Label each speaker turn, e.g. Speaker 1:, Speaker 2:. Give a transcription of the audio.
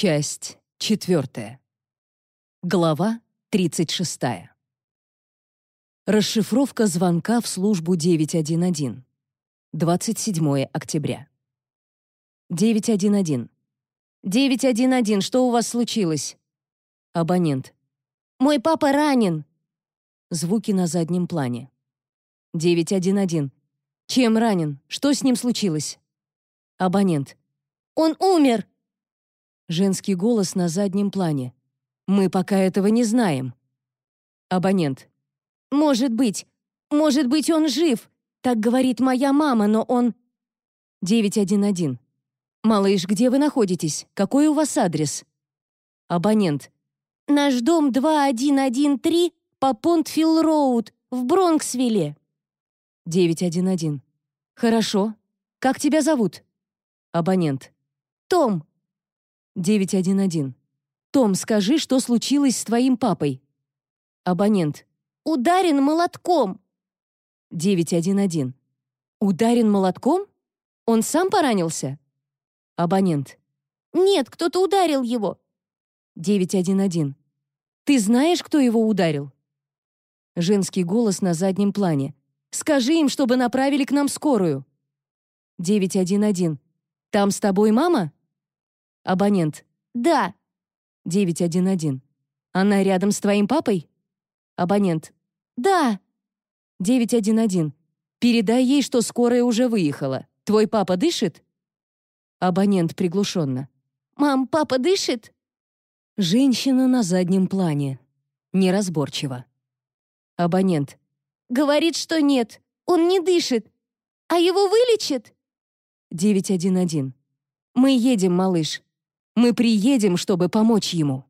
Speaker 1: Часть четвертая. Глава 36. Расшифровка звонка в службу 911. 27 октября. 911. 911, что у вас случилось? Абонент. Мой папа ранен. Звуки на заднем плане. 911. Чем ранен? Что с ним случилось? Абонент. Он умер. Женский голос на заднем плане. Мы пока этого не знаем. Абонент. Может быть. Может быть, он жив. Так говорит моя мама, но он... 911. Малыш, где вы находитесь? Какой у вас адрес? Абонент. Наш дом 2113 по Понтфилл-Роуд в Бронксвилле. 911. Хорошо. Как тебя зовут? Абонент. Том. 911. «Том, скажи, что случилось с твоим папой?» Абонент. «Ударен молотком!» 911. «Ударен молотком? Он сам поранился?» Абонент. «Нет, кто-то ударил его!» 911. «Ты знаешь, кто его ударил?» Женский голос на заднем плане. «Скажи им, чтобы направили к нам скорую!» 911. «Там с тобой мама?» Абонент. «Да». 911. «Она рядом с твоим папой?» Абонент. «Да». 911. «Передай ей, что скорая уже выехала. Твой папа дышит?» Абонент приглушенно. «Мам, папа дышит?» Женщина на заднем плане. Неразборчиво. Абонент. «Говорит, что нет. Он не дышит. А его вылечат?» 911. «Мы едем, малыш. Мы приедем, чтобы помочь ему».